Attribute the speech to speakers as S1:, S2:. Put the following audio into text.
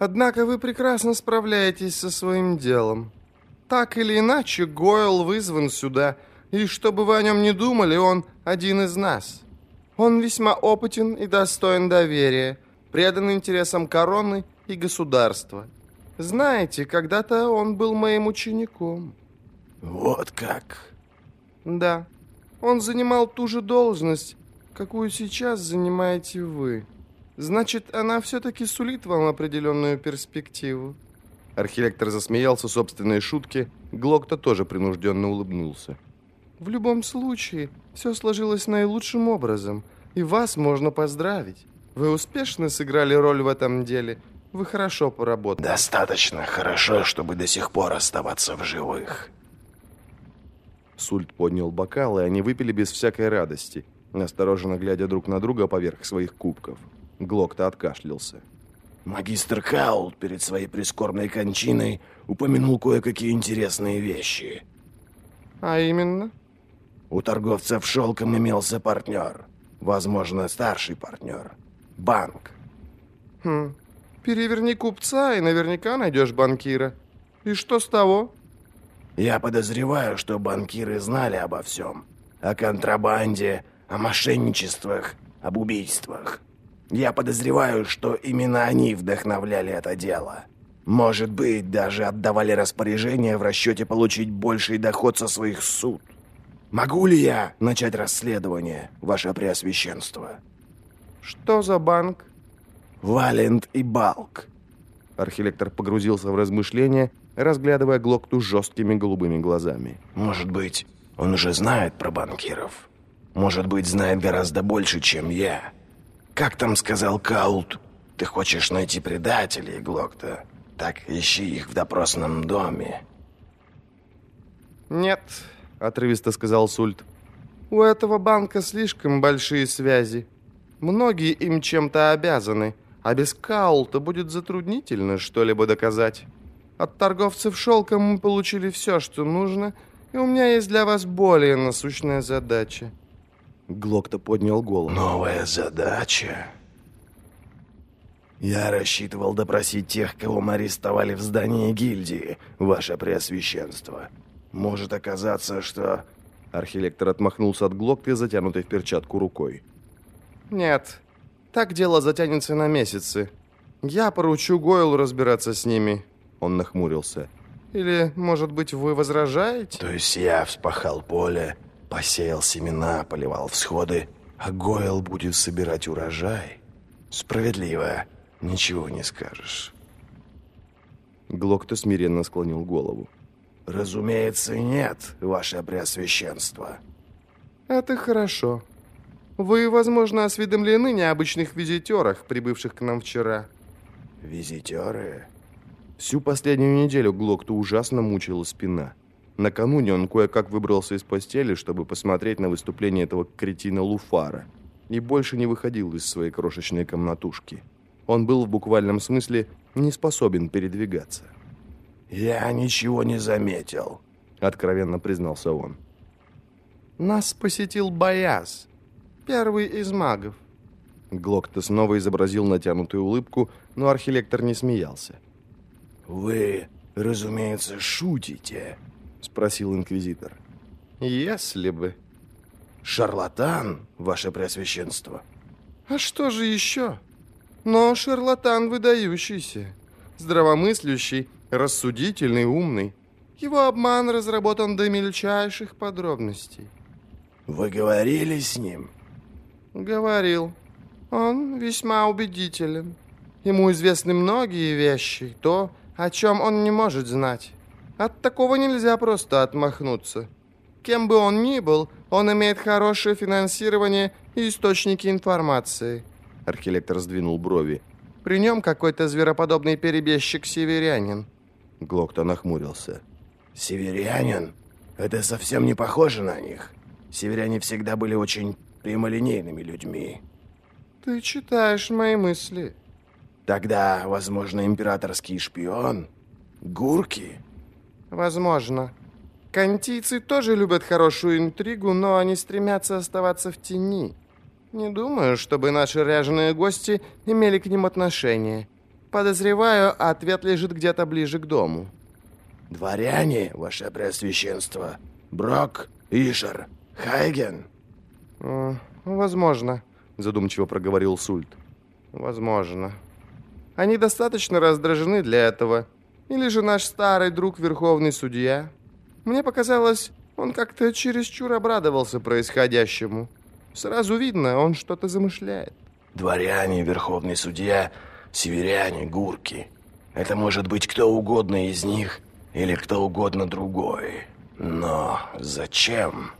S1: Однако вы прекрасно справляетесь со своим делом. Так или иначе, Гойл вызван сюда, и чтобы вы о нем не думали, он один из нас. Он весьма опытен и достоин доверия, предан интересам короны и государства. Знаете, когда-то он был моим учеником.
S2: Вот как?
S1: Да. Он занимал ту же должность, какую сейчас занимаете вы. Значит, она все-таки сулит вам определенную перспективу. Архилектор засмеялся собственной шутке, Глокта тоже принужденно улыбнулся. В любом случае, все сложилось наилучшим образом, и вас можно поздравить. Вы успешно сыграли роль в этом деле. Вы хорошо поработали.
S2: Достаточно хорошо, чтобы до сих пор оставаться в живых.
S3: Сульт поднял бокал, и они выпили без всякой радости, настороженно глядя друг на друга поверх своих кубков. Глокта откашлялся.
S2: Магистр Каул перед своей прискорбной кончиной упомянул кое-какие интересные вещи.
S1: А именно?
S2: У торговцев шелком имелся партнер. Возможно, старший партнер. Банк.
S1: Хм. Переверни купца, и наверняка найдешь банкира. И что с того?
S2: Я подозреваю, что банкиры знали обо всем. О контрабанде, о мошенничествах, об убийствах. Я подозреваю, что именно они вдохновляли это дело. Может быть, даже отдавали распоряжение в расчете получить больший доход со своих суд. Могу ли я начать расследование, ваше преосвященство?
S1: Что за банк?
S2: Валент и Балк.
S3: Архилектор погрузился в размышления, разглядывая Глокту жесткими голубыми глазами.
S2: Может быть, он уже знает про банкиров. Может быть, знает гораздо больше, чем я. Как там сказал Каут? Ты хочешь найти предателей, Глокта? Так ищи их в допросном доме.
S1: Нет, отрывисто сказал Сульт. У этого банка слишком большие связи. Многие им чем-то обязаны, а без Каулта будет затруднительно что-либо доказать. От торговцев шелком мы получили все, что нужно, и у меня есть для вас более насущная задача.
S3: Глокта поднял голову.
S2: Новая задача? Я рассчитывал допросить тех, кого мы арестовали в здании гильдии, ваше преосвященство. Может оказаться, что...
S3: Архилектор отмахнулся от Глокты, затянутой в перчатку рукой.
S1: Нет, так дело затянется на месяцы. Я поручу Гойлу разбираться с ними. Он нахмурился. Или, может быть, вы возражаете?
S2: То есть я вспахал поле, Посеял семена, поливал всходы, а Гойл будет собирать урожай. Справедливо, ничего не скажешь.
S3: Глокто смиренно склонил голову.
S2: «Разумеется, нет, ваше преосвященство».
S1: «Это хорошо. Вы, возможно, осведомлены необычных визитерах, прибывших к нам вчера».
S2: «Визитеры?»
S3: Всю последнюю неделю Глокту ужасно мучила спина. Накануне он кое-как выбрался из постели, чтобы посмотреть на выступление этого кретина Луфара, и больше не выходил из своей крошечной комнатушки. Он был в буквальном смысле не способен передвигаться.
S2: «Я ничего не заметил», —
S3: откровенно признался он.
S1: «Нас посетил Бояз, первый из магов».
S3: Глокта снова изобразил натянутую улыбку, но архилектор не смеялся.
S2: «Вы, разумеется, шутите», —
S3: спросил инквизитор.
S1: «Если бы».
S2: «Шарлатан, ваше преосвященство».
S1: «А что же еще?» «Но шарлатан выдающийся, здравомыслящий, рассудительный, умный. Его обман разработан до мельчайших подробностей».
S2: «Вы говорили с ним?»
S1: «Говорил. Он весьма убедителен. Ему известны многие вещи, то, о чем он не может знать. От такого нельзя просто отмахнуться. Кем бы он ни был, он имеет хорошее финансирование и источники информации. Архилектор сдвинул брови. При нем какой-то звероподобный перебежчик-северянин.
S3: Глокта нахмурился.
S2: «Северянин? Это совсем не похоже на них. Северяне всегда были очень прямолинейными людьми».
S1: «Ты читаешь мои мысли».
S2: «Тогда, возможно, императорский шпион? Гурки?»
S1: Возможно. Кантийцы тоже любят хорошую интригу, но они стремятся оставаться в тени. Не думаю, чтобы наши ряженые гости имели к ним отношение. Подозреваю, ответ лежит где-то ближе к дому.
S2: Дворяне, ваше преосвященство, Брок, Ишер, Хайген.
S1: Возможно, задумчиво проговорил Сульт. Возможно. Они достаточно раздражены для этого. Или же наш старый друг Верховный Судья. Мне показалось, он как-то чересчур обрадовался происходящему. Сразу видно, он что-то замышляет.
S2: Дворяне, Верховный Судья, северяне, гурки. Это может быть кто угодно из них или кто угодно другой. Но зачем?